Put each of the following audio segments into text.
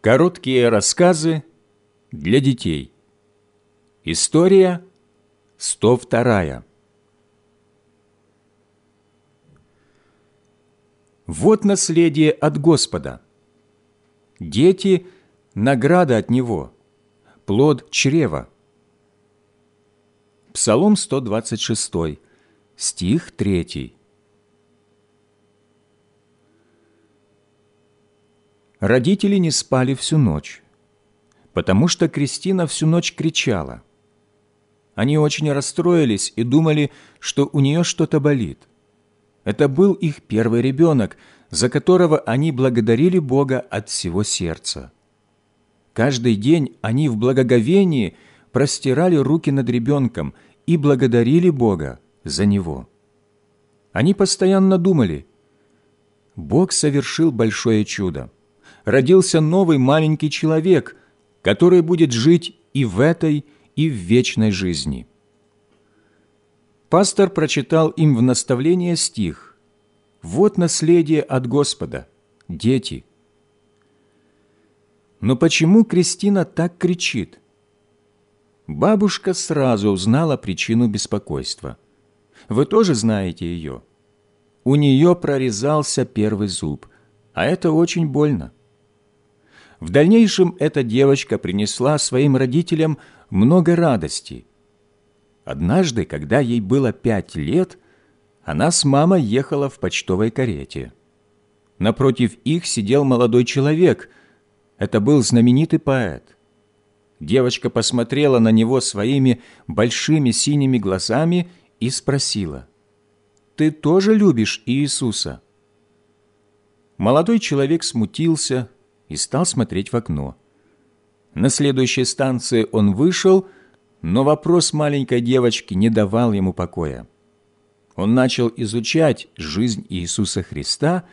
Короткие рассказы для детей. История 102. Вот наследие от Господа. Дети – награда от Него, плод чрева. Псалом 126, стих 3. Родители не спали всю ночь, потому что Кристина всю ночь кричала. Они очень расстроились и думали, что у нее что-то болит. Это был их первый ребенок, за которого они благодарили Бога от всего сердца. Каждый день они в благоговении простирали руки над ребенком и благодарили Бога за него. Они постоянно думали, Бог совершил большое чудо родился новый маленький человек, который будет жить и в этой, и в вечной жизни. Пастор прочитал им в наставление стих «Вот наследие от Господа, дети». Но почему Кристина так кричит? Бабушка сразу узнала причину беспокойства. Вы тоже знаете ее. У нее прорезался первый зуб, а это очень больно. В дальнейшем эта девочка принесла своим родителям много радости. Однажды, когда ей было пять лет, она с мамой ехала в почтовой карете. Напротив их сидел молодой человек. Это был знаменитый поэт. Девочка посмотрела на него своими большими синими глазами и спросила, «Ты тоже любишь Иисуса?» Молодой человек смутился, и стал смотреть в окно. На следующей станции он вышел, но вопрос маленькой девочки не давал ему покоя. Он начал изучать жизнь Иисуса Христа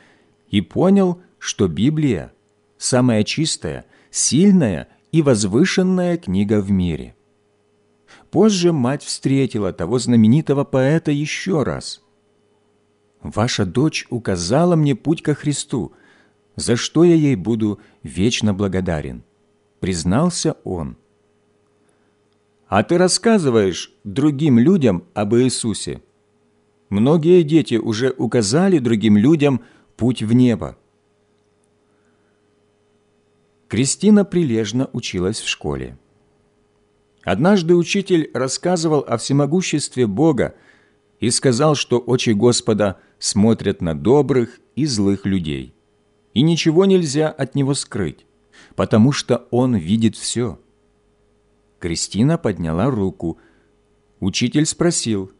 и понял, что Библия – самая чистая, сильная и возвышенная книга в мире. Позже мать встретила того знаменитого поэта еще раз. «Ваша дочь указала мне путь ко Христу – за что я ей буду вечно благодарен», — признался он. «А ты рассказываешь другим людям об Иисусе. Многие дети уже указали другим людям путь в небо». Кристина прилежно училась в школе. Однажды учитель рассказывал о всемогуществе Бога и сказал, что очи Господа смотрят на добрых и злых людей и ничего нельзя от него скрыть, потому что он видит все. Кристина подняла руку. Учитель спросил,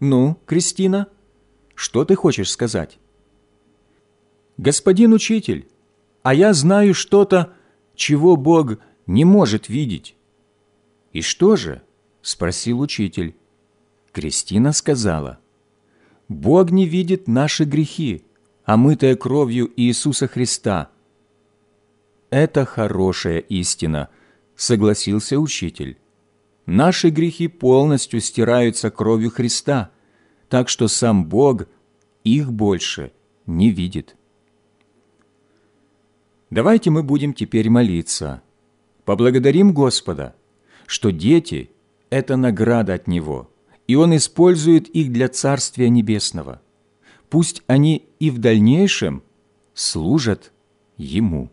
«Ну, Кристина, что ты хочешь сказать?» «Господин учитель, а я знаю что-то, чего Бог не может видеть». «И что же?» – спросил учитель. Кристина сказала, «Бог не видит наши грехи, омытая кровью Иисуса Христа. Это хорошая истина, согласился учитель. Наши грехи полностью стираются кровью Христа, так что сам Бог их больше не видит. Давайте мы будем теперь молиться. Поблагодарим Господа, что дети – это награда от Него, и Он использует их для Царствия Небесного пусть они и в дальнейшем служат Ему.